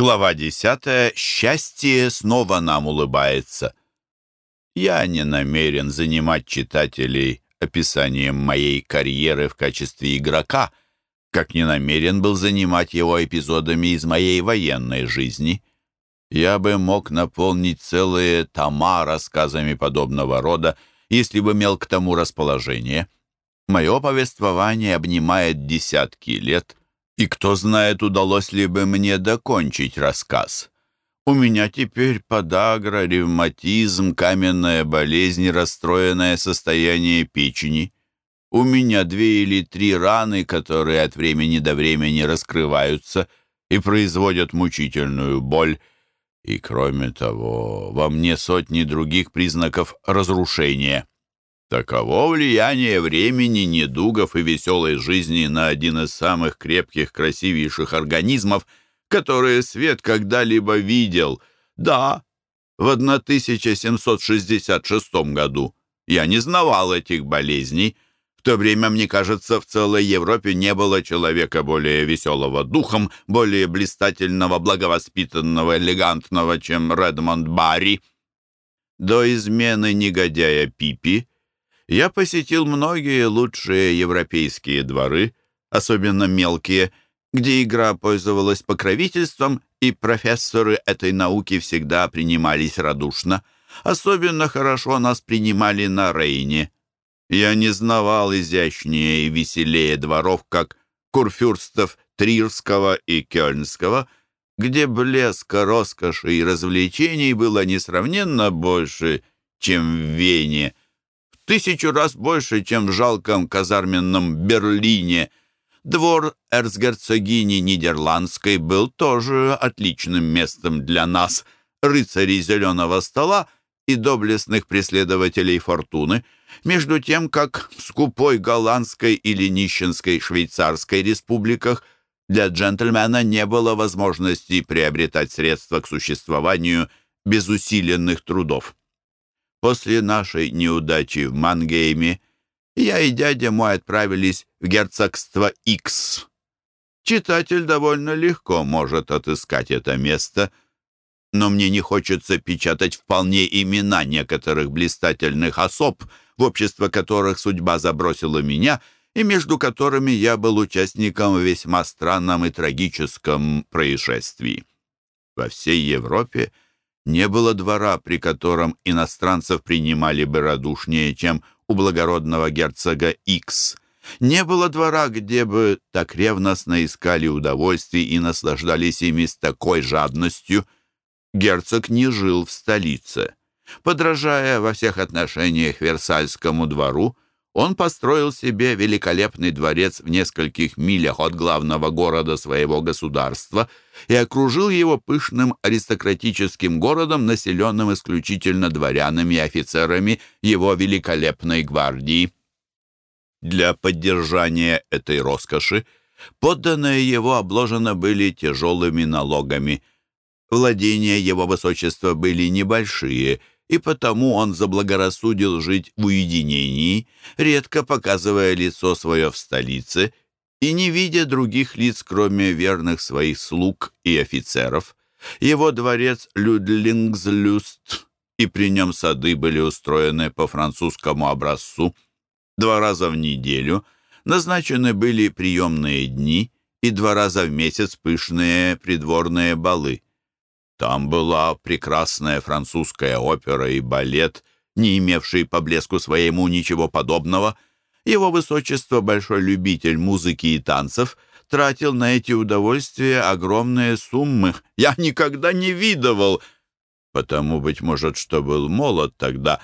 Глава 10. Счастье снова нам улыбается. Я не намерен занимать читателей описанием моей карьеры в качестве игрока, как не намерен был занимать его эпизодами из моей военной жизни. Я бы мог наполнить целые тома рассказами подобного рода, если бы имел к тому расположение. Мое повествование обнимает десятки лет, и кто знает, удалось ли бы мне докончить рассказ. У меня теперь подагра, ревматизм, каменная болезнь, расстроенное состояние печени. У меня две или три раны, которые от времени до времени раскрываются и производят мучительную боль. И кроме того, во мне сотни других признаков разрушения. Таково влияние времени, недугов и веселой жизни на один из самых крепких, красивейших организмов, которые свет когда-либо видел. Да, в 1766 году я не знавал этих болезней. В то время, мне кажется, в целой Европе не было человека более веселого духом, более блистательного, благовоспитанного, элегантного, чем Редмонд Барри. До измены негодяя Пипи я посетил многие лучшие европейские дворы, особенно мелкие, где игра пользовалась покровительством, и профессоры этой науки всегда принимались радушно. Особенно хорошо нас принимали на Рейне. Я не знавал изящнее и веселее дворов, как курфюрстов Трирского и Кёльнского, где блеска, роскоши и развлечений было несравненно больше, чем в Вене — тысячу раз больше, чем в жалком казарменном Берлине. Двор эрцгерцогини Нидерландской был тоже отличным местом для нас, рыцарей зеленого стола и доблестных преследователей фортуны, между тем, как в скупой голландской или нищенской швейцарской республиках для джентльмена не было возможности приобретать средства к существованию без усиленных трудов. После нашей неудачи в Мангейме я и дядя мой отправились в герцогство Икс. Читатель довольно легко может отыскать это место, но мне не хочется печатать вполне имена некоторых блистательных особ, в общество которых судьба забросила меня и между которыми я был участником в весьма странном и трагическом происшествии. Во всей Европе не было двора, при котором иностранцев принимали бы радушнее, чем у благородного герцога Икс. Не было двора, где бы так ревностно искали удовольствий и наслаждались ими с такой жадностью. Герцог не жил в столице. Подражая во всех отношениях Версальскому двору, он построил себе великолепный дворец в нескольких милях от главного города своего государства и окружил его пышным аристократическим городом, населенным исключительно дворянами и офицерами его великолепной гвардии. Для поддержания этой роскоши подданные его обложены были тяжелыми налогами. Владения его высочества были небольшие – и потому он заблагорассудил жить в уединении, редко показывая лицо свое в столице и не видя других лиц, кроме верных своих слуг и офицеров. Его дворец Людлингзлюст, и при нем сады были устроены по французскому образцу. Два раза в неделю назначены были приемные дни и два раза в месяц пышные придворные балы. Там была прекрасная французская опера и балет, не имевший по блеску своему ничего подобного. Его высочество, большой любитель музыки и танцев, тратил на эти удовольствия огромные суммы. Я никогда не видывал, потому, быть может, что был молод тогда,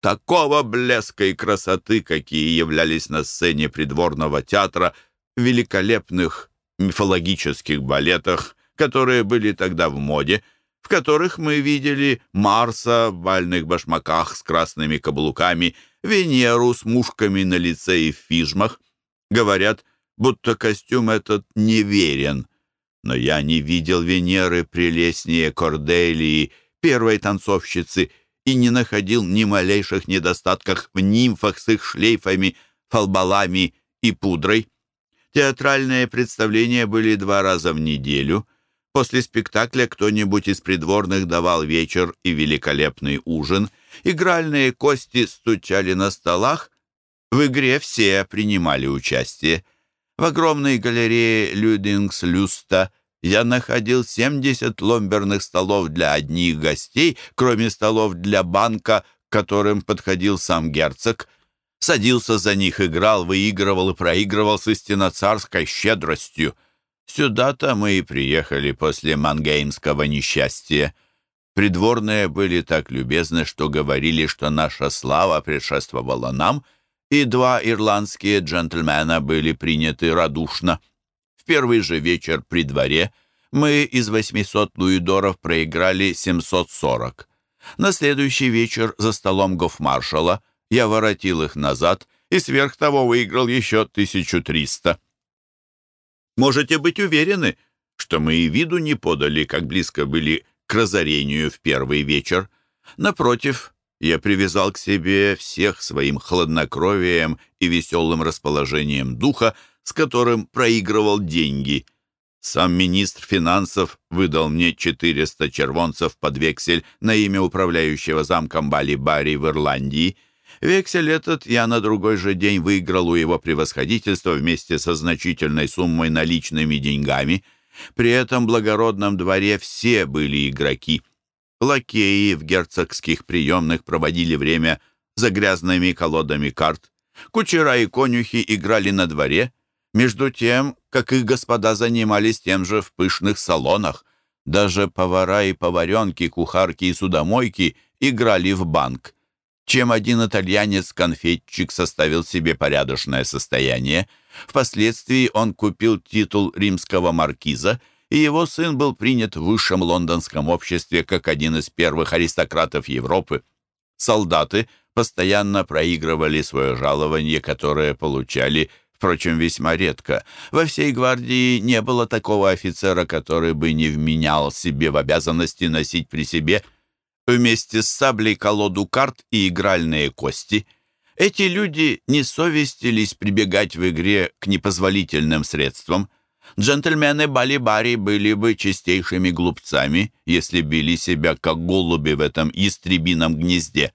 такого блеска и красоты, какие являлись на сцене придворного театра, великолепных мифологических балетах, которые были тогда в моде, в которых мы видели Марса в бальных башмаках с красными каблуками, Венеру с мушками на лице и в фижмах. Говорят, будто костюм этот неверен. Но я не видел Венеры прелестнее Корделии, первой танцовщицы, и не находил ни малейших недостатков в нимфах с их шлейфами, фалбалами и пудрой. Театральные представления были два раза в неделю — После спектакля кто-нибудь из придворных давал вечер и великолепный ужин. Игральные кости стучали на столах. В игре все принимали участие. В огромной галерее Людингс-Люста я находил 70 ломберных столов для одних гостей, кроме столов для банка, к которым подходил сам герцог. Садился за них, играл, выигрывал и проигрывал с истинно царской щедростью. Сюда-то мы и приехали после мангеймского несчастья. Придворные были так любезны, что говорили, что наша слава предшествовала нам, и два ирландские джентльмена были приняты радушно. В первый же вечер при дворе мы из 800 луидоров проиграли 740. На следующий вечер за столом гофмаршала я воротил их назад и сверх того выиграл еще 1300. Можете быть уверены, что мы и виду не подали, как близко были к разорению в первый вечер. Напротив, я привязал к себе всех своим хладнокровием и веселым расположением духа, с которым проигрывал деньги. Сам министр финансов выдал мне 400 червонцев под вексель на имя управляющего замком Бали-Бари в Ирландии — Вексель этот я на другой же день выиграл у его превосходительства вместе со значительной суммой наличными деньгами. При этом благородном дворе все были игроки. Лакеи в герцогских приемных проводили время за грязными колодами карт. Кучера и конюхи играли на дворе, между тем, как их господа занимались тем же в пышных салонах. Даже повара и поваренки, кухарки и судомойки играли в банк чем один итальянец-конфетчик составил себе порядочное состояние. Впоследствии он купил титул римского маркиза, и его сын был принят в высшем лондонском обществе как один из первых аристократов Европы. Солдаты постоянно проигрывали свое жалование, которое получали, впрочем, весьма редко. Во всей гвардии не было такого офицера, который бы не вменял себе в обязанности носить при себе – вместе с саблей колоду карт и игральные кости. Эти люди не совестились прибегать в игре к непозволительным средствам. Джентльмены Бали-Бари были бы чистейшими глупцами, если били себя как голуби в этом ястребином гнезде.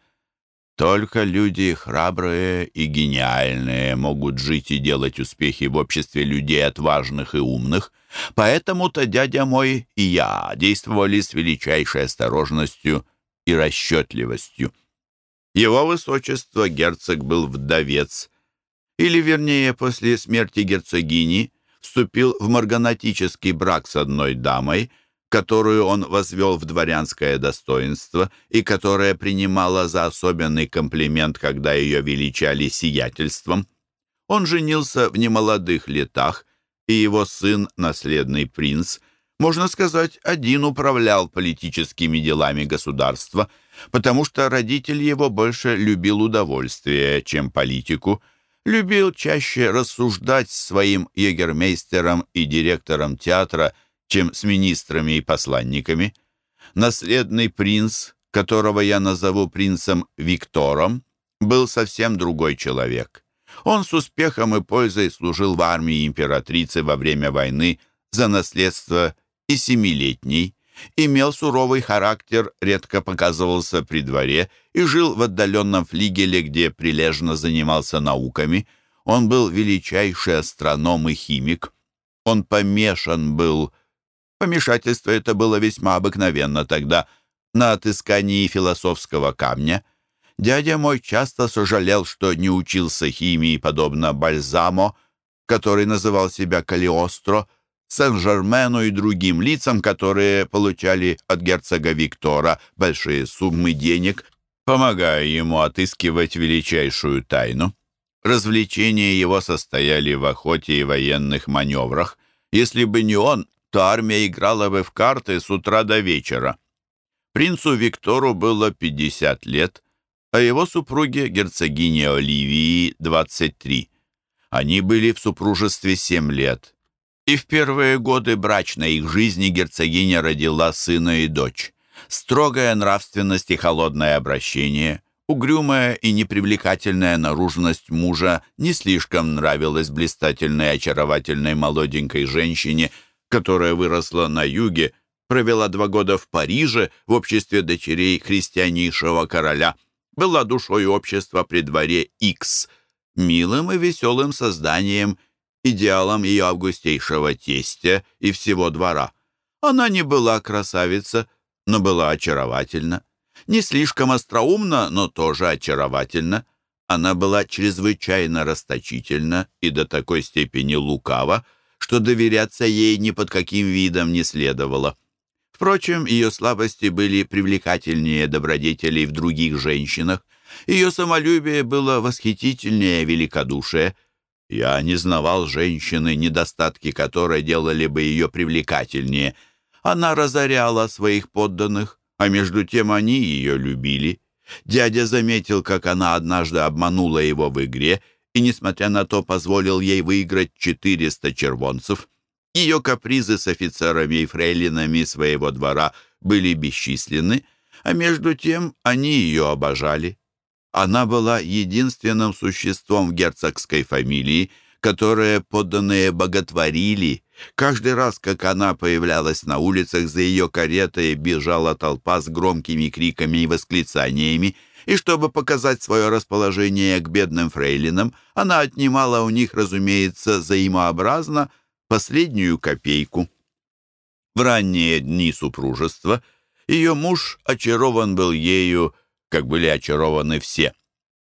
Только люди храбрые и гениальные могут жить и делать успехи в обществе людей отважных и умных. Поэтому-то дядя мой и я действовали с величайшей осторожностью – и расчетливостью. Его высочество герцог был вдовец, или, вернее, после смерти герцогини вступил в марганатический брак с одной дамой, которую он возвел в дворянское достоинство и которая принимала за особенный комплимент, когда ее величали сиятельством. Он женился в немолодых летах, и его сын, наследный принц, можно сказать, один управлял политическими делами государства, потому что родитель его больше любил удовольствие, чем политику, любил чаще рассуждать с своим егермейстером и директором театра, чем с министрами и посланниками. Наследный принц, которого я назову принцем Виктором, был совсем другой человек. Он с успехом и пользой служил в армии императрицы во время войны за наследство и семилетний, имел суровый характер, редко показывался при дворе и жил в отдаленном флигеле, где прилежно занимался науками. Он был величайший астроном и химик. Он помешан был. Помешательство это было весьма обыкновенно тогда, на отыскании философского камня. Дядя мой часто сожалел, что не учился химии, подобно Бальзамо, который называл себя Калиостро, Сен-Жермену и другим лицам, которые получали от герцога Виктора большие суммы денег, помогая ему отыскивать величайшую тайну. Развлечения его состояли в охоте и военных маневрах. Если бы не он, то армия играла бы в карты с утра до вечера. Принцу Виктору было 50 лет, а его супруге, герцогине Оливии, 23. Они были в супружестве 7 лет и в первые годы брачной их жизни герцогиня родила сына и дочь. Строгая нравственность и холодное обращение, угрюмая и непривлекательная наружность мужа не слишком нравилась блистательной очаровательной молоденькой женщине, которая выросла на юге, провела два года в Париже в обществе дочерей христианейшего короля, была душой общества при дворе Икс, милым и веселым созданием, идеалом ее августейшего тестя и всего двора. Она не была красавица, но была очаровательна. Не слишком остроумна, но тоже очаровательна. Она была чрезвычайно расточительна и до такой степени лукава, что доверяться ей ни под каким видом не следовало. Впрочем, ее слабости были привлекательнее добродетелей в других женщинах. Ее самолюбие было восхитительнее великодушия. Я не знавал женщины, недостатки которой делали бы ее привлекательнее. Она разоряла своих подданных, а между тем они ее любили. Дядя заметил, как она однажды обманула его в игре и, несмотря на то, позволил ей выиграть 400 червонцев. Ее капризы с офицерами и фрейлинами своего двора были бесчисленны, а между тем они ее обожали. Она была единственным существом в герцогской фамилии, которое подданные боготворили. Каждый раз, как она появлялась на улицах, за ее каретой бежала толпа с громкими криками и восклицаниями, и чтобы показать свое расположение к бедным фрейлинам, она отнимала у них, разумеется, взаимообразно последнюю копейку. В ранние дни супружества ее муж очарован был ею, как были очарованы все.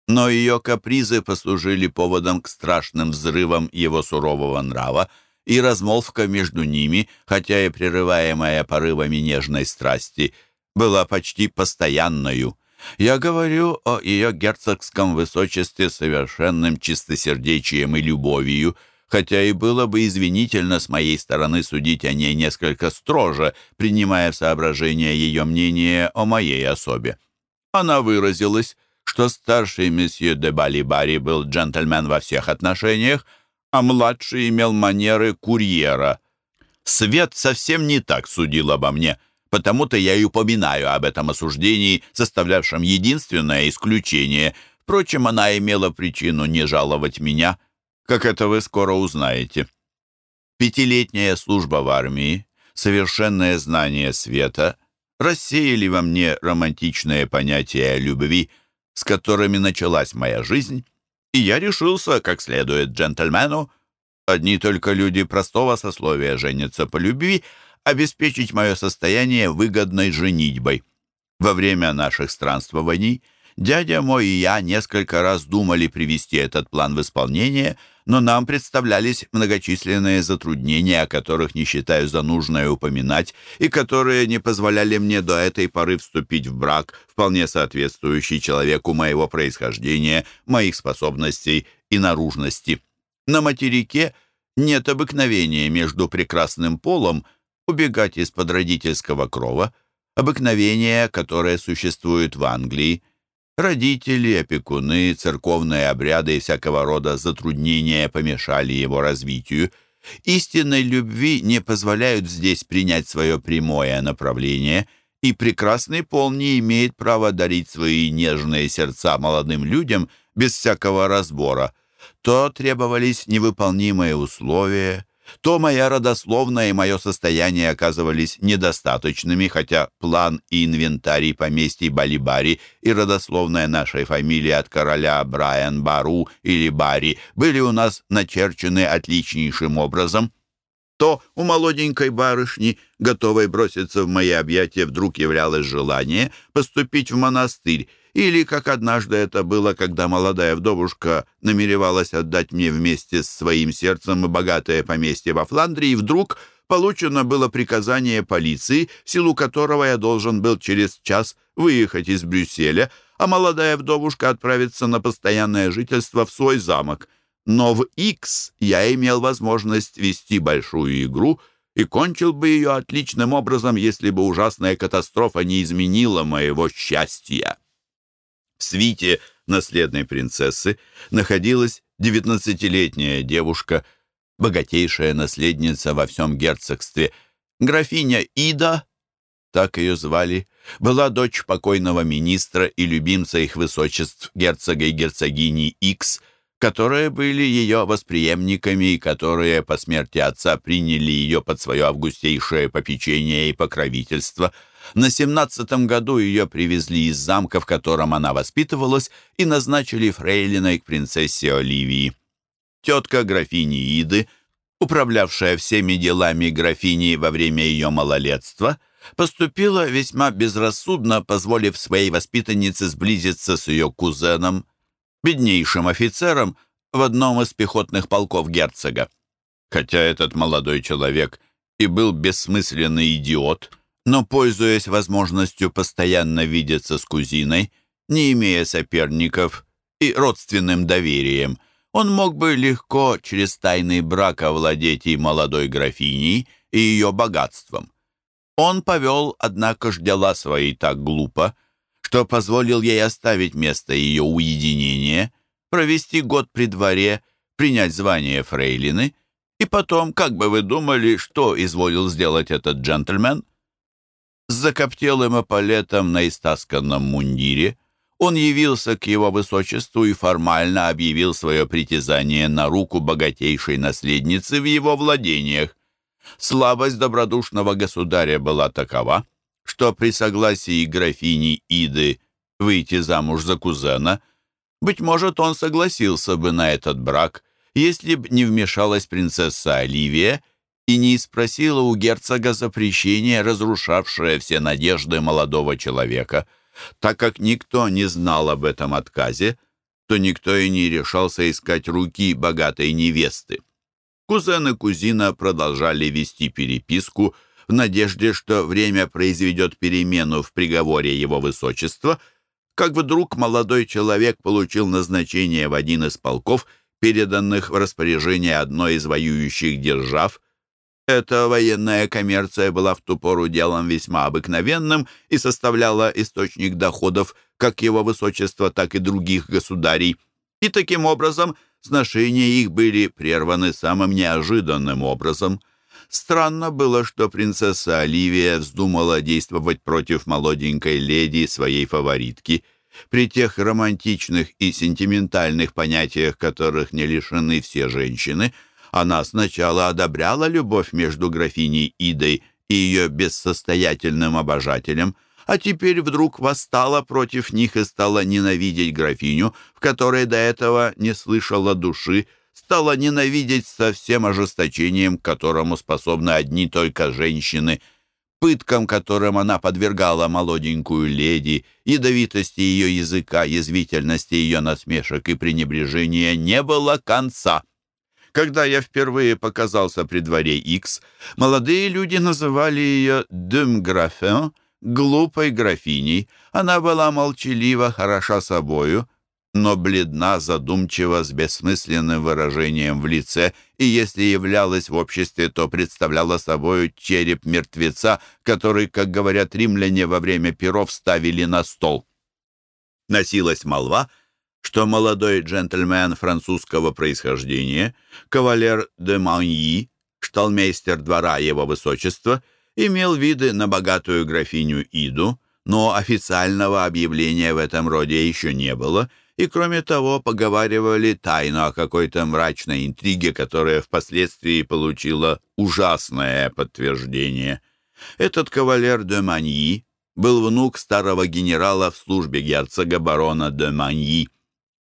Но ее капризы послужили поводом к страшным взрывам его сурового нрава, и размолвка между ними, хотя и прерываемая порывами нежной страсти, была почти постоянною. Я говорю о ее герцогском высочестве совершенным чистосердечием и любовью — хотя и было бы извинительно с моей стороны судить о ней несколько строже, принимая в соображение ее мнение о моей особе. Она выразилась, что старший месье де Балибари был джентльмен во всех отношениях, а младший имел манеры курьера. Свет совсем не так судил обо мне, потому-то я и упоминаю об этом осуждении, составлявшем единственное исключение. Впрочем, она имела причину не жаловать меня — как это вы скоро узнаете. Пятилетняя служба в армии, совершенное знание света рассеяли во мне романтичные понятия любви, с которыми началась моя жизнь, и я решился, как следует джентльмену, одни только люди простого сословия женятся по любви, обеспечить мое состояние выгодной женитьбой. Во время наших странствований дядя мой и я несколько раз думали привести этот план в исполнение – но нам представлялись многочисленные затруднения, о которых не считаю за нужное упоминать, и которые не позволяли мне до этой поры вступить в брак, вполне соответствующий человеку моего происхождения, моих способностей и наружности. На материке нет обыкновения между прекрасным полом убегать из-под родительского крова, обыкновение, которое существует в Англии, Родители, опекуны, церковные обряды и всякого рода затруднения помешали его развитию. Истинной любви не позволяют здесь принять свое прямое направление, и прекрасный пол не имеет права дарить свои нежные сердца молодым людям без всякого разбора. То требовались невыполнимые условия, то моя родословная и мое состояние оказывались недостаточными, хотя план и инвентарий поместий Балибари и родословная нашей фамилии от короля Брайан Бару или Бари были у нас начерчены отличнейшим образом, то у молоденькой барышни, готовой броситься в мои объятия, вдруг являлось желание поступить в монастырь, или, как однажды это было, когда молодая вдовушка намеревалась отдать мне вместе с своим сердцем богатое поместье во Фландрии, вдруг получено было приказание полиции, в силу которого я должен был через час выехать из Брюсселя, а молодая вдовушка отправиться на постоянное жительство в свой замок. Но в Икс я имел возможность вести большую игру и кончил бы ее отличным образом, если бы ужасная катастрофа не изменила моего счастья. В свите наследной принцессы находилась девятнадцатилетняя девушка, богатейшая наследница во всем герцогстве. Графиня Ида, так ее звали, была дочь покойного министра и любимца их высочеств герцога и герцогини Икс, которые были ее восприемниками и которые по смерти отца приняли ее под свое августейшее попечение и покровительство. На семнадцатом году ее привезли из замка, в котором она воспитывалась, и назначили фрейлиной к принцессе Оливии. Тетка графини Иды, управлявшая всеми делами графини во время ее малолетства, поступила весьма безрассудно, позволив своей воспитаннице сблизиться с ее кузеном, беднейшим офицером в одном из пехотных полков герцога. Хотя этот молодой человек и был бессмысленный идиот, но, пользуясь возможностью постоянно видеться с кузиной, не имея соперников и родственным доверием, он мог бы легко через тайный брак овладеть и молодой графиней, и ее богатством. Он повел, однако ж, дела свои так глупо, что позволил ей оставить место ее уединения, провести год при дворе, принять звание фрейлины, и потом, как бы вы думали, что изволил сделать этот джентльмен? С закоптелым эполетом на истасканном мундире он явился к его высочеству и формально объявил свое притязание на руку богатейшей наследницы в его владениях. Слабость добродушного государя была такова, что при согласии графини Иды выйти замуж за кузена, быть может, он согласился бы на этот брак, если б не вмешалась принцесса Оливия и не спросила у герцога запрещения, разрушавшее все надежды молодого человека. Так как никто не знал об этом отказе, то никто и не решался искать руки богатой невесты. Кузен и кузина продолжали вести переписку в надежде, что время произведет перемену в приговоре его высочества, как вдруг молодой человек получил назначение в один из полков, переданных в распоряжение одной из воюющих держав. Эта военная коммерция была в ту пору делом весьма обыкновенным и составляла источник доходов как его высочества, так и других государей. И таким образом – сношения их были прерваны самым неожиданным образом. Странно было, что принцесса Оливия вздумала действовать против молоденькой леди, своей фаворитки. При тех романтичных и сентиментальных понятиях, которых не лишены все женщины, она сначала одобряла любовь между графиней Идой и ее бессостоятельным обожателем – а теперь вдруг восстала против них и стала ненавидеть графиню, в которой до этого не слышала души, стала ненавидеть со всем ожесточением, к которому способны одни только женщины, пыткам, которым она подвергала молоденькую леди, ядовитости ее языка, язвительности ее насмешек и пренебрежения не было конца. Когда я впервые показался при дворе Икс, молодые люди называли ее «дем графен», глупой графиней. Она была молчалива, хороша собою, но бледна, задумчива, с бессмысленным выражением в лице, и если являлась в обществе, то представляла собою череп мертвеца, который, как говорят римляне, во время перов ставили на стол. Носилась молва, что молодой джентльмен французского происхождения, кавалер де Маньи, шталмейстер двора его высочества — имел виды на богатую графиню Иду, но официального объявления в этом роде еще не было, и, кроме того, поговаривали тайну о какой-то мрачной интриге, которая впоследствии получила ужасное подтверждение. Этот кавалер де Маньи был внук старого генерала в службе герцога барона де Маньи.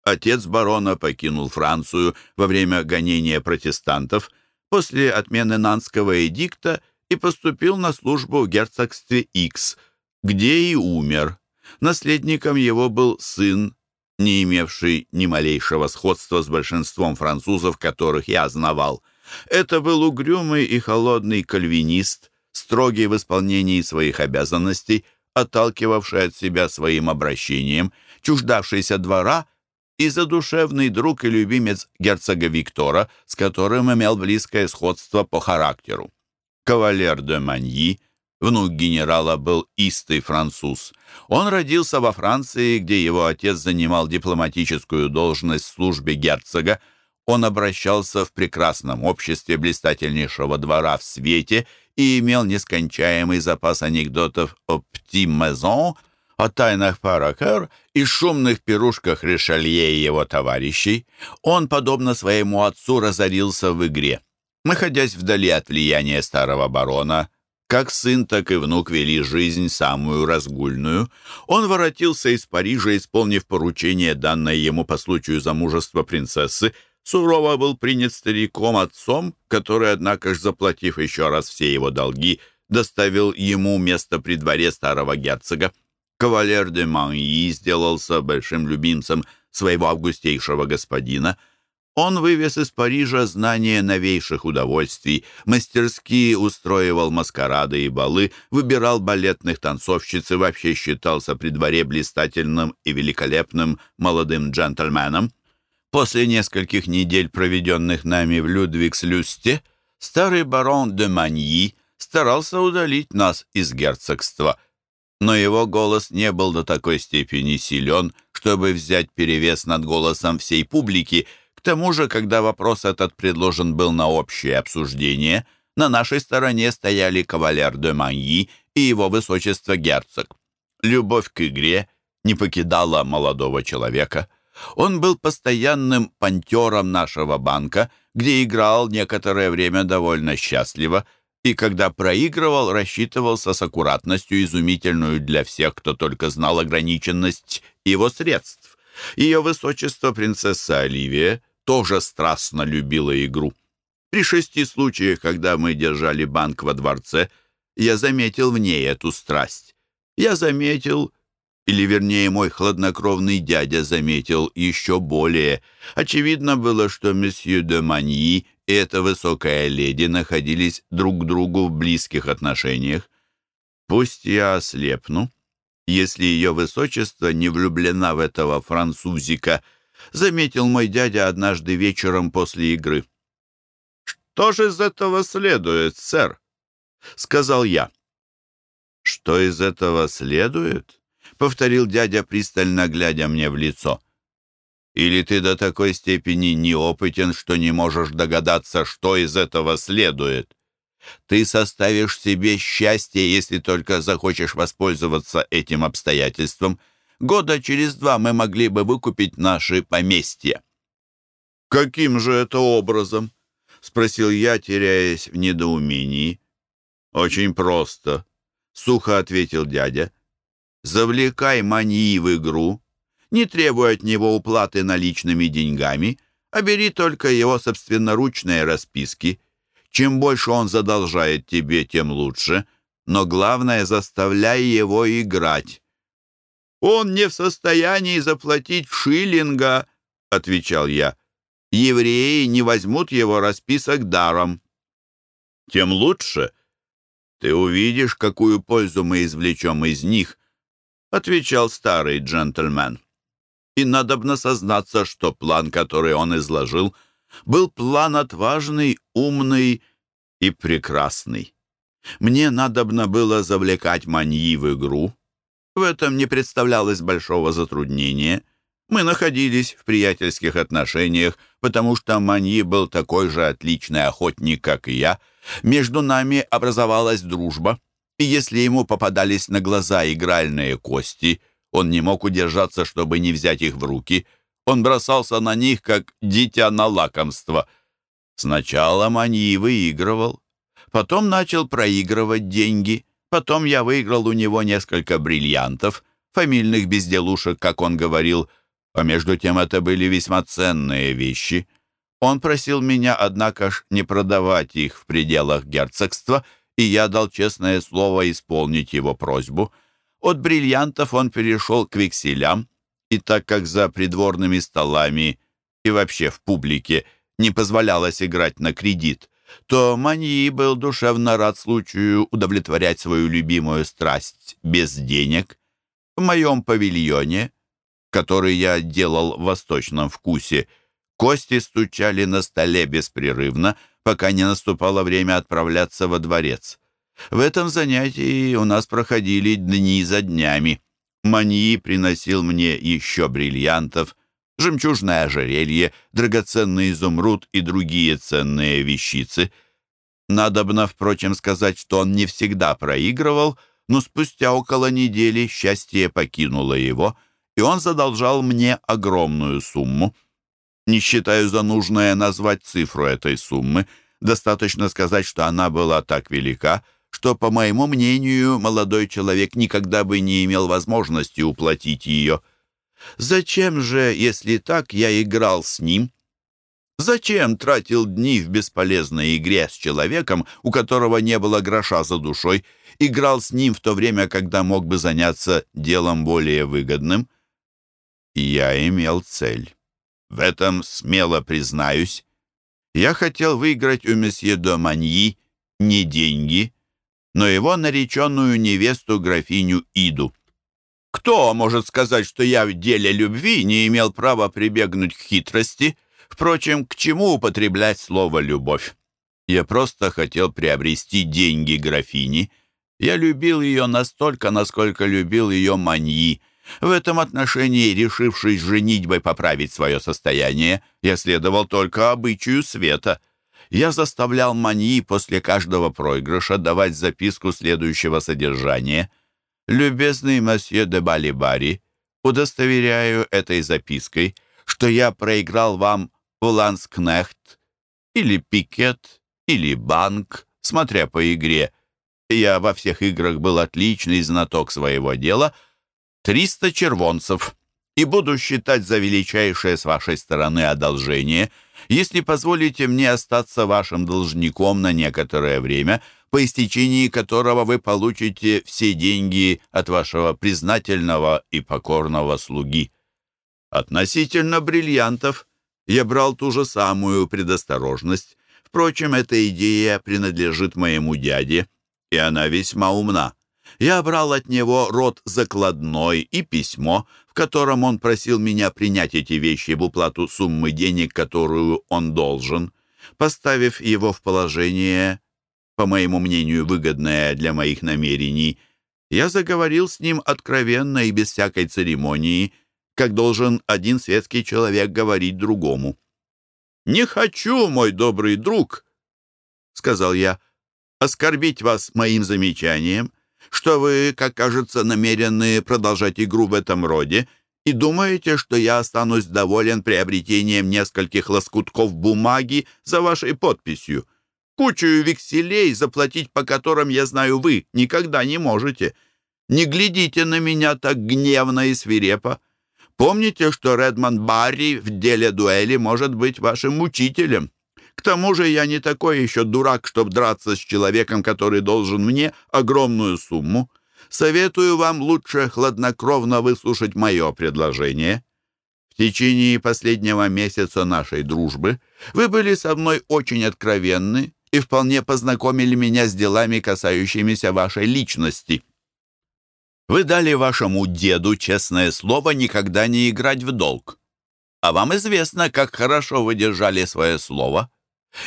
Отец барона покинул Францию во время гонения протестантов. После отмены Нанского эдикта и поступил на службу в герцогстве Икс, где и умер. Наследником его был сын, не имевший ни малейшего сходства с большинством французов, которых я знавал. Это был угрюмый и холодный кальвинист, строгий в исполнении своих обязанностей, отталкивавший от себя своим обращением, чуждавшийся двора и задушевный друг и любимец герцога Виктора, с которым имел близкое сходство по характеру. Кавалер де Маньи, внук генерала, был истый француз. Он родился во Франции, где его отец занимал дипломатическую должность в службе герцога. Он обращался в прекрасном обществе блистательнейшего двора в свете и имел нескончаемый запас анекдотов о «Пти Мезон», о тайнах Паракер и шумных пирушках Ришелье и его товарищей, он, подобно своему отцу, разорился в игре. Находясь вдали от влияния старого барона, как сын, так и внук вели жизнь самую разгульную. Он воротился из Парижа, исполнив поручение, данное ему по случаю замужества принцессы, сурово был принят стариком-отцом, который, однако ж, заплатив еще раз все его долги, доставил ему место при дворе старого герцога. Кавалер де Маньи сделался большим любимцем своего августейшего господина. Он вывез из Парижа знания новейших удовольствий, мастерски устроивал маскарады и балы, выбирал балетных танцовщиц и вообще считался при дворе блистательным и великолепным молодым джентльменом. После нескольких недель, проведенных нами в Людвигслюсте, старый барон де Маньи старался удалить нас из герцогства, но его голос не был до такой степени силен, чтобы взять перевес над голосом всей публики. К тому же, когда вопрос этот предложен был на общее обсуждение, на нашей стороне стояли кавалер де Маньи и его высочество герцог. Любовь к игре не покидала молодого человека — он был постоянным пантером нашего банка, где играл некоторое время довольно счастливо, и когда проигрывал, рассчитывался с аккуратностью, изумительную для всех, кто только знал ограниченность его средств. Ее высочество принцесса Оливия тоже страстно любила игру. При шести случаях, когда мы держали банк во дворце, я заметил в ней эту страсть. Я заметил или, вернее, мой хладнокровный дядя заметил еще более. Очевидно было, что месье де Маньи и эта высокая леди находились друг к другу в близких отношениях. Пусть я ослепну, если ее высочество не влюблена в этого французика, заметил мой дядя однажды вечером после игры. «Что же из этого следует, сэр?» — сказал я. «Что из этого следует?» — повторил дядя, пристально глядя мне в лицо. «Или ты до такой степени неопытен, что не можешь догадаться, что из этого следует? Ты составишь себе счастье, если только захочешь воспользоваться этим обстоятельством. Года через два мы могли бы выкупить наши поместья». «Каким же это образом?» — спросил я, теряясь в недоумении. «Очень просто», — сухо ответил дядя завлекай мании в игру, не требуй от него уплаты наличными деньгами, а бери только его собственноручные расписки. Чем больше он задолжает тебе, тем лучше, но главное, заставляй его играть. «Он не в состоянии заплатить шиллинга», — отвечал я. «Евреи не возьмут его расписок даром». «Тем лучше. Ты увидишь, какую пользу мы извлечем из них, — отвечал старый джентльмен. И надобно сознаться, что план, который он изложил, был план отважный, умный и прекрасный. Мне надобно было завлекать маньи в игру. В этом не представлялось большого затруднения. Мы находились в приятельских отношениях, потому что Маньи был такой же отличный охотник, как и я. Между нами образовалась дружба и если ему попадались на глаза игральные кости, он не мог удержаться, чтобы не взять их в руки. Он бросался на них, как дитя на лакомство. Сначала Маньи выигрывал, потом начал проигрывать деньги, потом я выиграл у него несколько бриллиантов, фамильных безделушек, как он говорил, а между тем это были весьма ценные вещи. Он просил меня, однако ж, не продавать их в пределах герцогства — и я дал честное слово исполнить его просьбу. От бриллиантов он перешел к векселям, и так как за придворными столами и вообще в публике не позволялось играть на кредит, то Маньи был душевно рад случаю удовлетворять свою любимую страсть без денег. В моем павильоне, который я делал в восточном вкусе, кости стучали на столе беспрерывно, пока не наступало время отправляться во дворец. В этом занятии у нас проходили дни за днями. Маньи приносил мне еще бриллиантов, жемчужное ожерелье, драгоценный изумруд и другие ценные вещицы. Надобно, впрочем, сказать, что он не всегда проигрывал, но спустя около недели счастье покинуло его, и он задолжал мне огромную сумму. Не считаю за нужное назвать цифру этой суммы, достаточно сказать, что она была так велика, что, по моему мнению, молодой человек никогда бы не имел возможности уплатить ее. Зачем же, если так, я играл с ним? Зачем тратил дни в бесполезной игре с человеком, у которого не было гроша за душой, играл с ним в то время, когда мог бы заняться делом более выгодным? Я имел цель. В этом смело признаюсь. Я хотел выиграть у месье Доманьи не деньги, но его нареченную невесту графиню Иду. Кто может сказать, что я в деле любви не имел права прибегнуть к хитрости? Впрочем, к чему употреблять слово «любовь»? Я просто хотел приобрести деньги графини. Я любил ее настолько, насколько любил ее маньи. В этом отношении, решившись женитьбой поправить свое состояние, я следовал только обычаю света. Я заставлял маньи после каждого проигрыша давать записку следующего содержания. «Любезный месье де Балибари, удостоверяю этой запиской, что я проиграл вам в Ланскнехт или Пикет или Банк, смотря по игре. Я во всех играх был отличный знаток своего дела — Триста червонцев, и буду считать за величайшее с вашей стороны одолжение, если позволите мне остаться вашим должником на некоторое время, по истечении которого вы получите все деньги от вашего признательного и покорного слуги. Относительно бриллиантов я брал ту же самую предосторожность. Впрочем, эта идея принадлежит моему дяде, и она весьма умна я брал от него род закладной и письмо, в котором он просил меня принять эти вещи в уплату суммы денег, которую он должен. Поставив его в положение, по моему мнению, выгодное для моих намерений, я заговорил с ним откровенно и без всякой церемонии, как должен один светский человек говорить другому. «Не хочу, мой добрый друг», — сказал я, — «оскорбить вас моим замечанием, что вы, как кажется, намерены продолжать игру в этом роде и думаете, что я останусь доволен приобретением нескольких лоскутков бумаги за вашей подписью. Кучу векселей, заплатить по которым, я знаю, вы никогда не можете. Не глядите на меня так гневно и свирепо. Помните, что Редмонд Барри в деле дуэли может быть вашим учителем. К тому же я не такой еще дурак, чтобы драться с человеком, который должен мне огромную сумму. Советую вам лучше хладнокровно выслушать мое предложение. В течение последнего месяца нашей дружбы вы были со мной очень откровенны и вполне познакомили меня с делами, касающимися вашей личности. Вы дали вашему деду честное слово никогда не играть в долг. А вам известно, как хорошо вы держали свое слово.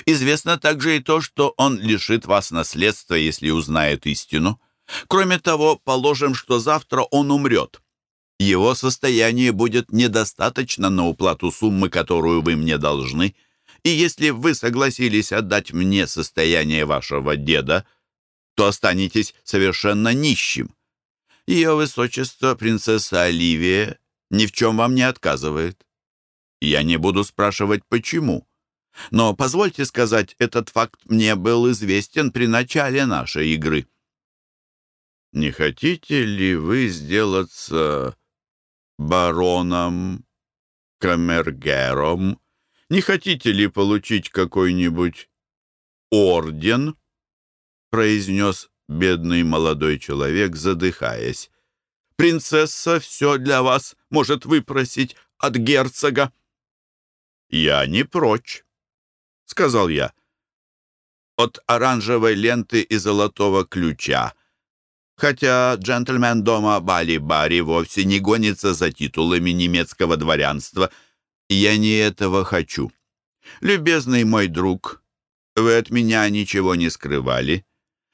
Известно также и то, что он лишит вас наследства, если узнает истину. Кроме того, положим, что завтра он умрет. Его состояние будет недостаточно на уплату суммы, которую вы мне должны, и если вы согласились отдать мне состояние вашего деда, то останетесь совершенно нищим. Ее высочество, принцесса Оливия, ни в чем вам не отказывает. Я не буду спрашивать, почему. Но, позвольте сказать, этот факт мне был известен при начале нашей игры. Не хотите ли вы сделаться бароном, камергером? Не хотите ли получить какой-нибудь орден? произнес бедный молодой человек, задыхаясь. Принцесса все для вас может выпросить от герцога. Я не прочь сказал я. От оранжевой ленты и золотого ключа. Хотя джентльмен дома Бали-Бари вовсе не гонится за титулами немецкого дворянства, я не этого хочу. Любезный мой друг, вы от меня ничего не скрывали.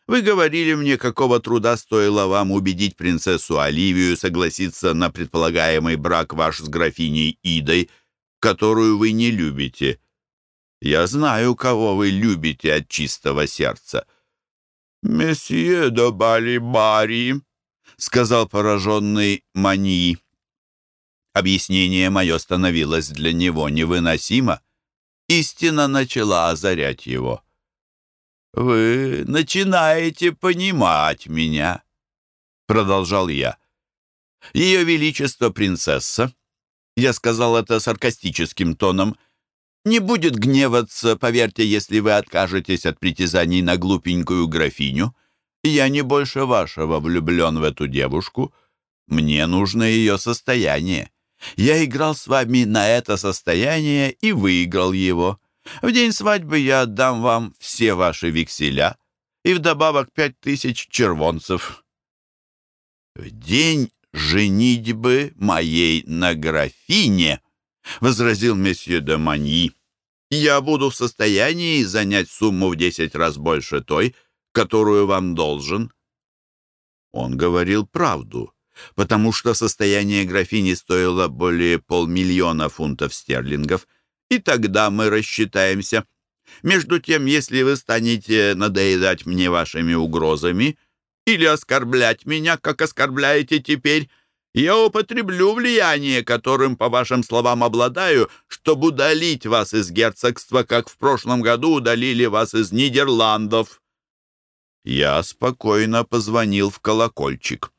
Вы говорили мне, какого труда стоило вам убедить принцессу Оливию согласиться на предполагаемый брак ваш с графиней Идой, которую вы не любите. Я знаю, кого вы любите от чистого сердца. «Месье де Балибари», — сказал пораженный Маньи. Объяснение мое становилось для него невыносимо. Истина начала озарять его. «Вы начинаете понимать меня», — продолжал я. «Ее Величество принцесса, я сказал это саркастическим тоном, не будет гневаться, поверьте, если вы откажетесь от притязаний на глупенькую графиню. Я не больше вашего влюблен в эту девушку. Мне нужно ее состояние. Я играл с вами на это состояние и выиграл его. В день свадьбы я отдам вам все ваши векселя и вдобавок пять тысяч червонцев. В день женитьбы моей на графине, — возразил месье де Маньи, — я буду в состоянии занять сумму в десять раз больше той, которую вам должен. Он говорил правду потому что состояние графини стоило более полмиллиона фунтов стерлингов, и тогда мы рассчитаемся. Между тем, если вы станете надоедать мне вашими угрозами или оскорблять меня, как оскорбляете теперь, я употреблю влияние, которым, по вашим словам, обладаю, чтобы удалить вас из герцогства, как в прошлом году удалили вас из Нидерландов». Я спокойно позвонил в колокольчик.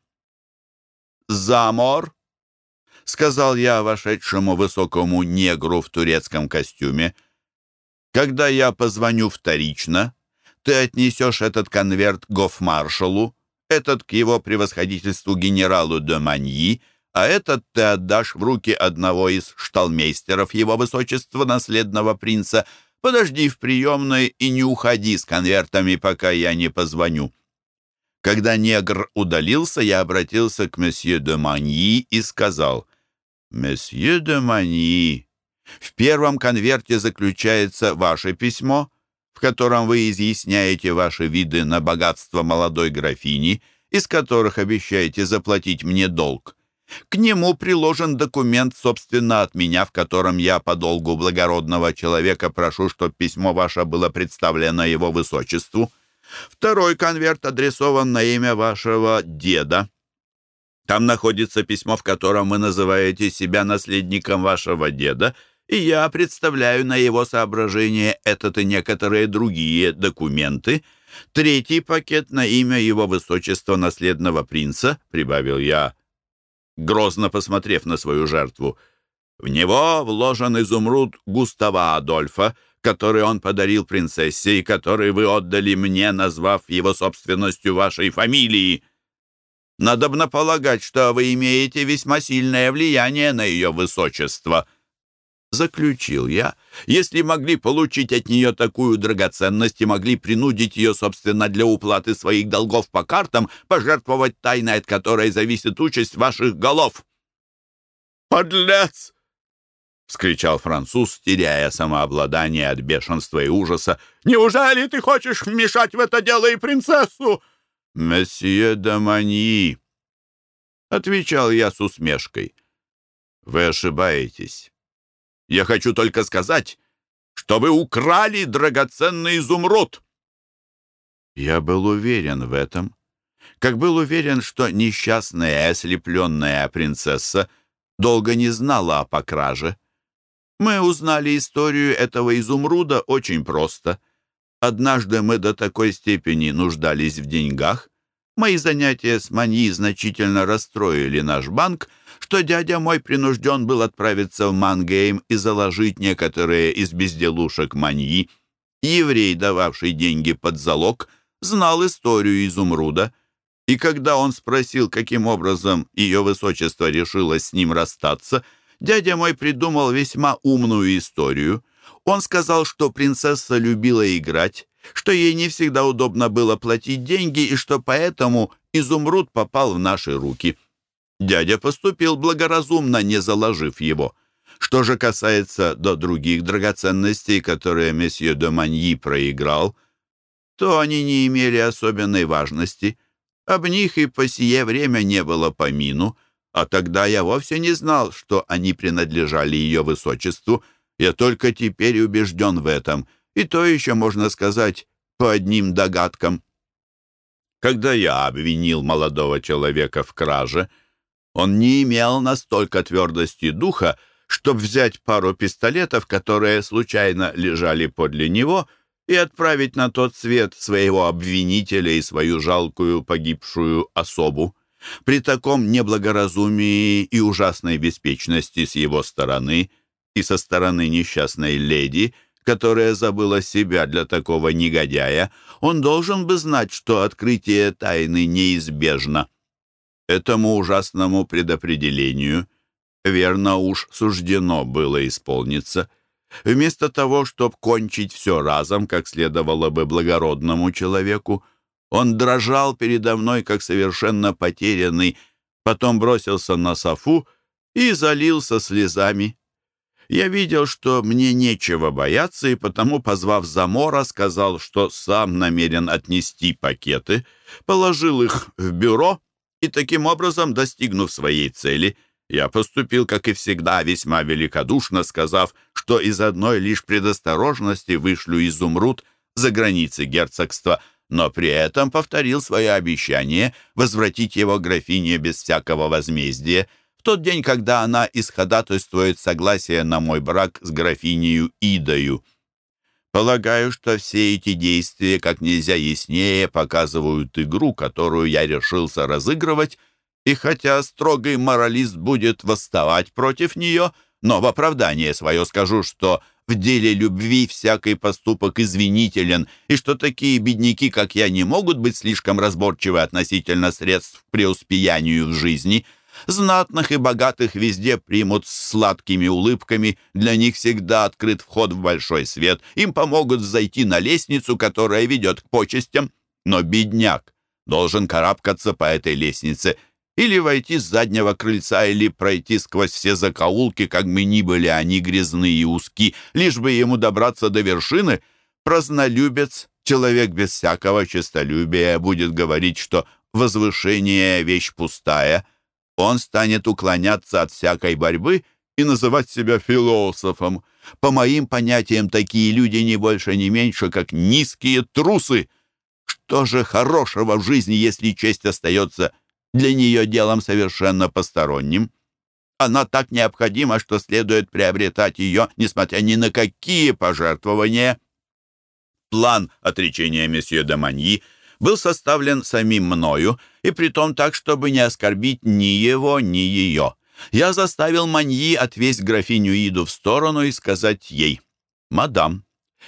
«Замор», — сказал я вошедшему высокому негру в турецком костюме. «Когда я позвоню вторично, ты отнесешь этот конверт гофмаршалу, этот к его превосходительству генералу де Маньи, а этот ты отдашь в руки одного из шталмейстеров его высочества, наследного принца. Подожди в приемной и не уходи с конвертами, пока я не позвоню». Когда негр удалился, я обратился к месье де Маньи и сказал, «Месье де Маньи, в первом конверте заключается ваше письмо, в котором вы изъясняете ваши виды на богатство молодой графини, из которых обещаете заплатить мне долг. К нему приложен документ, собственно, от меня, в котором я по долгу благородного человека прошу, чтобы письмо ваше было представлено его высочеству. Второй конверт адресован на имя вашего деда. Там находится письмо, в котором вы называете себя наследником вашего деда, и я представляю на его соображение этот и некоторые другие документы. Третий пакет на имя его высочества наследного принца, прибавил я, грозно посмотрев на свою жертву. В него вложен изумруд Густава Адольфа, который он подарил принцессе и который вы отдали мне, назвав его собственностью вашей фамилии. Надобно полагать, что вы имеете весьма сильное влияние на ее высочество». Заключил я, если могли получить от нее такую драгоценность и могли принудить ее, собственно, для уплаты своих долгов по картам, пожертвовать тайной, от которой зависит участь ваших голов. «Подлец!» — вскричал француз, теряя самообладание от бешенства и ужаса. «Неужели ты хочешь вмешать в это дело и принцессу?» «Месье Дамани», — отвечал я с усмешкой. «Вы ошибаетесь. Я хочу только сказать, что вы украли драгоценный изумруд». Я был уверен в этом, как был уверен, что несчастная ослепленная принцесса долго не знала о покраже. Мы узнали историю этого изумруда очень просто. Однажды мы до такой степени нуждались в деньгах, мои занятия с Маньи значительно расстроили наш банк, что дядя мой принужден был отправиться в Мангейм и заложить некоторые из безделушек Маньи. Еврей, дававший деньги под залог, знал историю изумруда, и когда он спросил, каким образом ее высочество решилось с ним расстаться — Дядя мой придумал весьма умную историю. Он сказал, что принцесса любила играть, что ей не всегда удобно было платить деньги и что поэтому изумруд попал в наши руки. Дядя поступил благоразумно, не заложив его. Что же касается до других драгоценностей, которые месье де Маньи проиграл, то они не имели особенной важности. Об них и по сие время не было помину — а тогда я вовсе не знал, что они принадлежали ее высочеству. Я только теперь убежден в этом, и то еще можно сказать по одним догадкам. Когда я обвинил молодого человека в краже, он не имел настолько твердости духа, чтобы взять пару пистолетов, которые случайно лежали подле него, и отправить на тот свет своего обвинителя и свою жалкую погибшую особу. При таком неблагоразумии и ужасной беспечности с его стороны и со стороны несчастной леди, которая забыла себя для такого негодяя, он должен бы знать, что открытие тайны неизбежно. Этому ужасному предопределению верно уж суждено было исполниться. Вместо того, чтобы кончить все разом, как следовало бы благородному человеку, он дрожал передо мной, как совершенно потерянный, потом бросился на софу и залился слезами. Я видел, что мне нечего бояться, и потому, позвав Замора, сказал, что сам намерен отнести пакеты, положил их в бюро и, таким образом, достигнув своей цели, я поступил, как и всегда, весьма великодушно, сказав, что из одной лишь предосторожности вышлю изумруд за границы герцогства — но при этом повторил свое обещание возвратить его графине без всякого возмездия в тот день, когда она исходатайствует согласие на мой брак с графинею Идою. Полагаю, что все эти действия как нельзя яснее показывают игру, которую я решился разыгрывать, и хотя строгий моралист будет восставать против нее, но в оправдание свое скажу, что в деле любви всякий поступок извинителен, и что такие бедняки, как я, не могут быть слишком разборчивы относительно средств к преуспеянию в жизни. Знатных и богатых везде примут с сладкими улыбками, для них всегда открыт вход в большой свет, им помогут зайти на лестницу, которая ведет к почестям. Но бедняк должен карабкаться по этой лестнице – или войти с заднего крыльца, или пройти сквозь все закоулки, как бы ни были они грязные и узки, лишь бы ему добраться до вершины. Празднолюбец, человек без всякого честолюбия, будет говорить, что возвышение — вещь пустая. Он станет уклоняться от всякой борьбы и называть себя философом. По моим понятиям, такие люди не больше, не меньше, как низкие трусы. Что же хорошего в жизни, если честь остается для нее делом совершенно посторонним. Она так необходима, что следует приобретать ее, несмотря ни на какие пожертвования. План отречения месье де был составлен самим мною, и притом так, чтобы не оскорбить ни его, ни ее. Я заставил Маньи отвесть графиню Иду в сторону и сказать ей, «Мадам,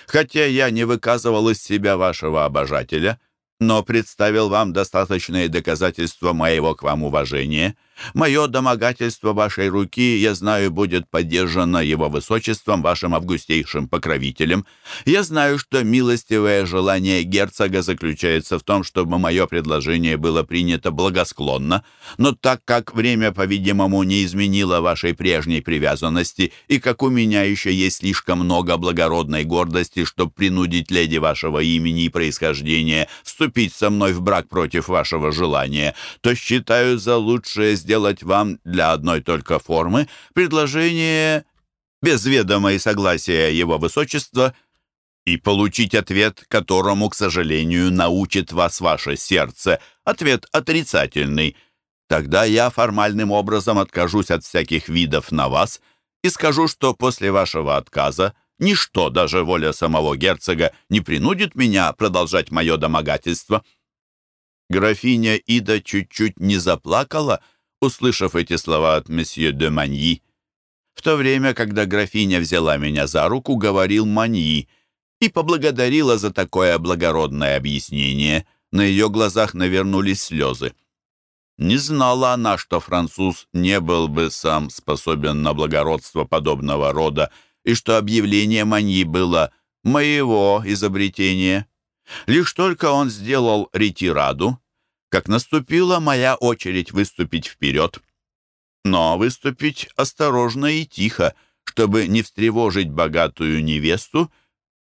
хотя я не выказывал из себя вашего обожателя, — но представил вам достаточные доказательства моего к вам уважения. Мое домогательство вашей руки, я знаю, будет поддержано его высочеством, вашим августейшим покровителем. Я знаю, что милостивое желание герцога заключается в том, чтобы мое предложение было принято благосклонно, но так как время, по-видимому, не изменило вашей прежней привязанности, и как у меня еще есть слишком много благородной гордости, чтобы принудить леди вашего имени и происхождения вступить со мной в брак против вашего желания, то считаю за лучшее сделать сделать вам для одной только формы предложение без ведома и согласия его высочества и получить ответ, которому, к сожалению, научит вас ваше сердце, ответ отрицательный. Тогда я формальным образом откажусь от всяких видов на вас и скажу, что после вашего отказа ничто, даже воля самого герцога, не принудит меня продолжать мое домогательство». Графиня Ида чуть-чуть не заплакала, — услышав эти слова от месье де Маньи. В то время, когда графиня взяла меня за руку, говорил Маньи и поблагодарила за такое благородное объяснение. На ее глазах навернулись слезы. Не знала она, что француз не был бы сам способен на благородство подобного рода, и что объявление Маньи было моего изобретения. Лишь только он сделал ретираду, как наступила моя очередь выступить вперед. Но выступить осторожно и тихо, чтобы не встревожить богатую невесту,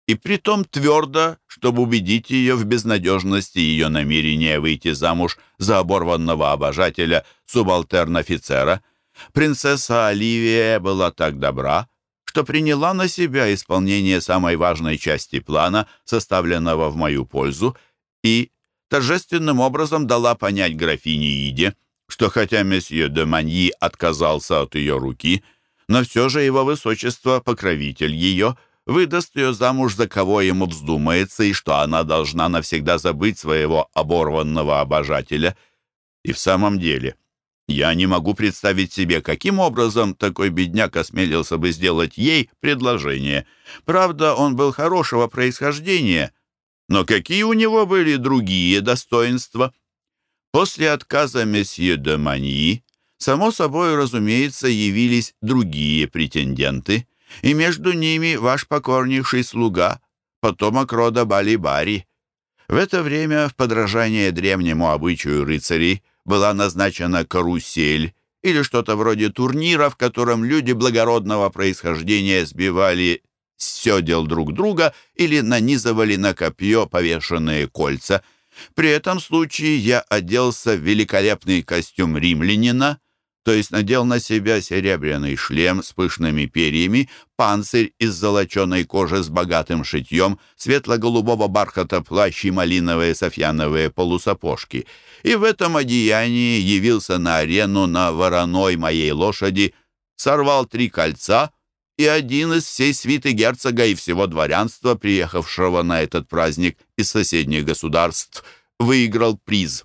и притом твердо, чтобы убедить ее в безнадежности ее намерения выйти замуж за оборванного обожателя субалтерн-офицера. Принцесса Оливия была так добра, что приняла на себя исполнение самой важной части плана, составленного в мою пользу, и торжественным образом дала понять графине Иде, что хотя месье де Маньи отказался от ее руки, но все же его высочество, покровитель ее, выдаст ее замуж за кого ему вздумается, и что она должна навсегда забыть своего оборванного обожателя. И в самом деле, я не могу представить себе, каким образом такой бедняк осмелился бы сделать ей предложение. Правда, он был хорошего происхождения, но какие у него были другие достоинства? После отказа месье де Маньи, само собой, разумеется, явились другие претенденты — и между ними ваш покорнейший слуга, потомок рода Бали-Бари. В это время, в подражание древнему обычаю рыцарей, была назначена карусель или что-то вроде турнира, в котором люди благородного происхождения сбивали седел друг друга или нанизывали на копье повешенные кольца. При этом случае я оделся в великолепный костюм римлянина, то есть надел на себя серебряный шлем с пышными перьями, панцирь из золоченой кожи с богатым шитьем, светло-голубого бархата плащ и малиновые софьяновые полусапожки. И в этом одеянии явился на арену на вороной моей лошади, сорвал три кольца и один из всей свиты герцога и всего дворянства, приехавшего на этот праздник из соседних государств, выиграл приз.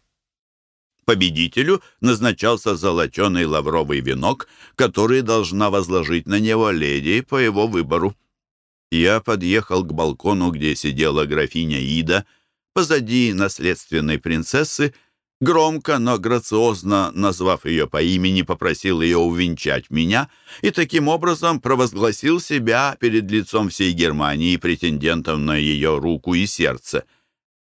Победителю назначался золоченый лавровый венок, который должна возложить на него леди по его выбору. Я подъехал к балкону, где сидела графиня Ида, позади наследственной принцессы, громко, но грациозно, назвав ее по имени, попросил ее увенчать меня и таким образом провозгласил себя перед лицом всей Германии претендентом на ее руку и сердце.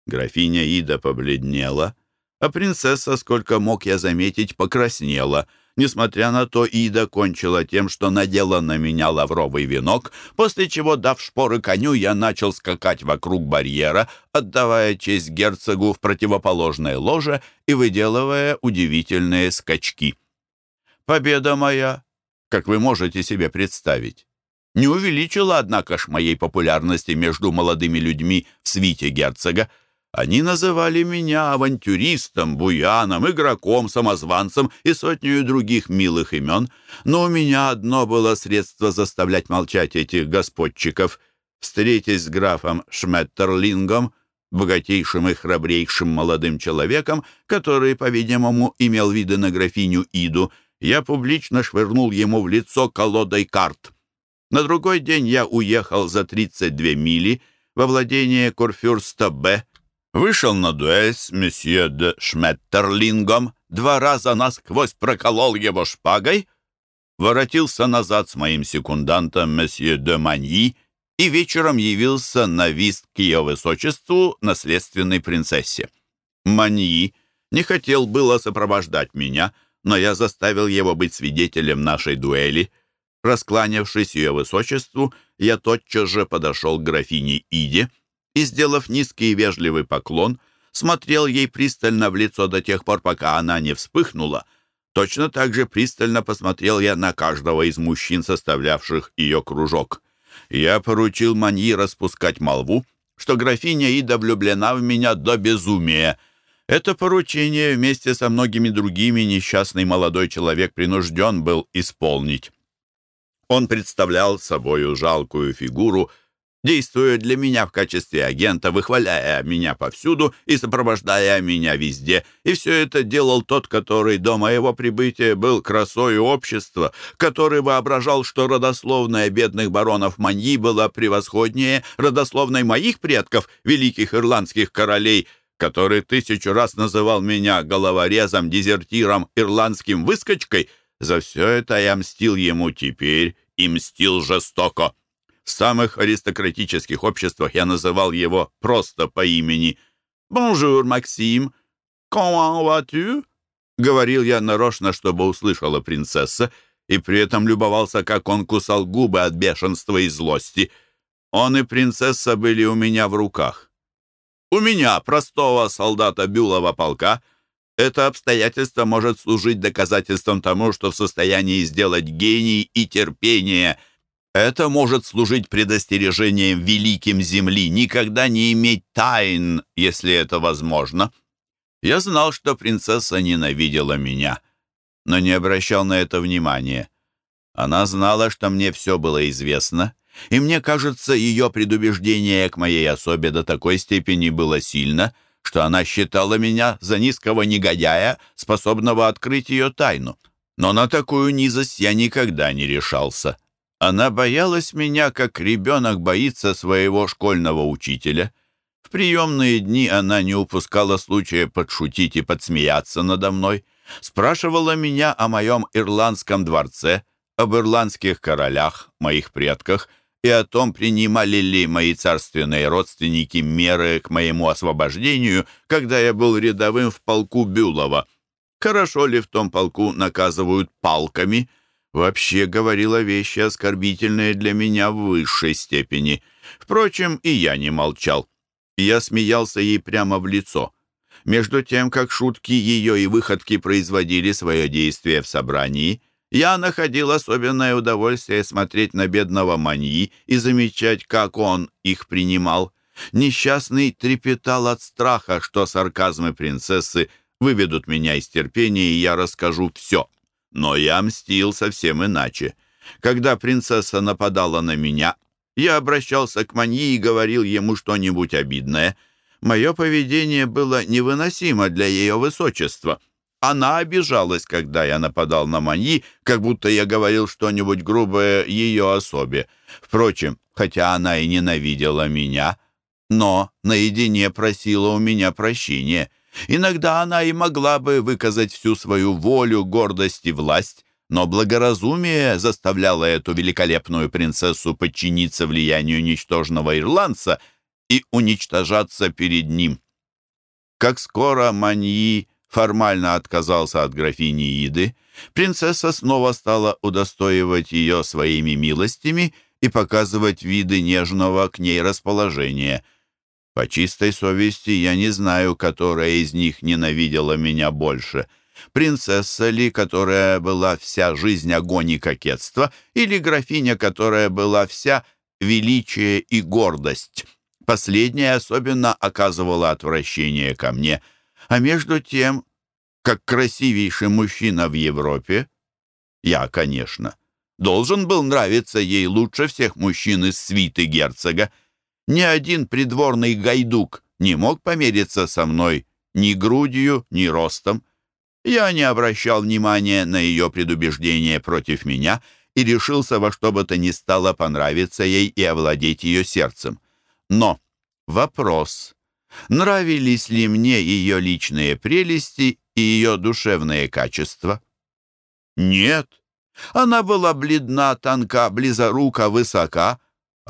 Графиня Ида побледнела — а принцесса, сколько мог я заметить, покраснела. Несмотря на то, Ида кончила тем, что надела на меня лавровый венок, после чего, дав шпоры коню, я начал скакать вокруг барьера, отдавая честь герцогу в противоположное ложе и выделывая удивительные скачки. Победа моя, как вы можете себе представить, не увеличила, однако ж, моей популярности между молодыми людьми в свите герцога. Они называли меня авантюристом, буяном, игроком, самозванцем и сотню других милых имен, но у меня одно было средство заставлять молчать этих господчиков. Встретясь с графом Шметтерлингом, богатейшим и храбрейшим молодым человеком, который, по-видимому, имел виды на графиню Иду, я публично швырнул ему в лицо колодой карт. На другой день я уехал за 32 мили во владение Курфюрста Б., Вышел на дуэль с месье де Шметтерлингом, два раза насквозь проколол его шпагой, воротился назад с моим секундантом месье де Маньи и вечером явился на вист к ее высочеству, наследственной принцессе. Маньи не хотел было сопровождать меня, но я заставил его быть свидетелем нашей дуэли. Раскланявшись ее высочеству, я тотчас же подошел к графине Иде, и, сделав низкий и вежливый поклон, смотрел ей пристально в лицо до тех пор, пока она не вспыхнула. Точно так же пристально посмотрел я на каждого из мужчин, составлявших ее кружок. Я поручил Маньи распускать молву, что графиня Ида влюблена в меня до безумия. Это поручение вместе со многими другими несчастный молодой человек принужден был исполнить. Он представлял собою жалкую фигуру, действуя для меня в качестве агента, выхваляя меня повсюду и сопровождая меня везде. И все это делал тот, который до моего прибытия был красой общества, который воображал, что родословная бедных баронов Маньи была превосходнее родословной моих предков, великих ирландских королей, который тысячу раз называл меня головорезом, дезертиром, ирландским выскочкой. За все это я мстил ему теперь и мстил жестоко. В самых аристократических обществах я называл его просто по имени. «Bonjour, Максим! Comment vas-tu?» Говорил я нарочно, чтобы услышала принцесса, и при этом любовался, как он кусал губы от бешенства и злости. Он и принцесса были у меня в руках. У меня, простого солдата Бюлова полка, это обстоятельство может служить доказательством тому, что в состоянии сделать гений и терпение — это может служить предостережением великим Земли, никогда не иметь тайн, если это возможно. Я знал, что принцесса ненавидела меня, но не обращал на это внимания. Она знала, что мне все было известно, и мне кажется, ее предубеждение к моей особе до такой степени было сильно, что она считала меня за низкого негодяя, способного открыть ее тайну. Но на такую низость я никогда не решался. Она боялась меня, как ребенок боится своего школьного учителя. В приемные дни она не упускала случая подшутить и подсмеяться надо мной. Спрашивала меня о моем ирландском дворце, об ирландских королях, моих предках, и о том, принимали ли мои царственные родственники меры к моему освобождению, когда я был рядовым в полку Бюлова. Хорошо ли в том полку наказывают палками? Вообще говорила вещи оскорбительные для меня в высшей степени. Впрочем, и я не молчал. Я смеялся ей прямо в лицо. Между тем, как шутки ее и выходки производили свое действие в собрании, я находил особенное удовольствие смотреть на бедного Маньи и замечать, как он их принимал. Несчастный трепетал от страха, что сарказмы принцессы выведут меня из терпения, и я расскажу все. Но я мстил совсем иначе. Когда принцесса нападала на меня, я обращался к Маньи и говорил ему что-нибудь обидное. Мое поведение было невыносимо для ее высочества. Она обижалась, когда я нападал на Маньи, как будто я говорил что-нибудь грубое ее особе. Впрочем, хотя она и ненавидела меня, но наедине просила у меня прощения. Иногда она и могла бы выказать всю свою волю, гордость и власть, но благоразумие заставляло эту великолепную принцессу подчиниться влиянию ничтожного ирландца и уничтожаться перед ним. Как скоро Маньи формально отказался от графини Иды, принцесса снова стала удостоивать ее своими милостями и показывать виды нежного к ней расположения. По чистой совести я не знаю, которая из них ненавидела меня больше. Принцесса ли, которая была вся жизнь огонь и кокетство, или графиня, которая была вся величие и гордость. Последняя особенно оказывала отвращение ко мне — а между тем, как красивейший мужчина в Европе, я, конечно, должен был нравиться ей лучше всех мужчин из свиты герцога. Ни один придворный гайдук не мог помериться со мной ни грудью, ни ростом. Я не обращал внимания на ее предубеждение против меня и решился во что бы то ни стало понравиться ей и овладеть ее сердцем. Но вопрос Нравились ли мне ее личные прелести и ее душевные качества? Нет. Она была бледна, тонка, близорука, высока,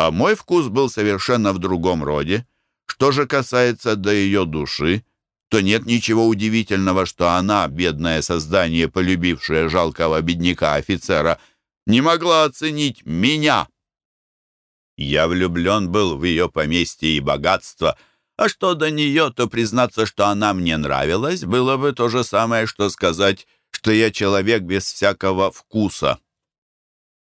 а мой вкус был совершенно в другом роде. Что же касается до ее души, то нет ничего удивительного, что она, бедное создание, полюбившее жалкого бедняка-офицера, не могла оценить меня. Я влюблен был в ее поместье и богатство — а что до нее, то признаться, что она мне нравилась, было бы то же самое, что сказать, что я человек без всякого вкуса.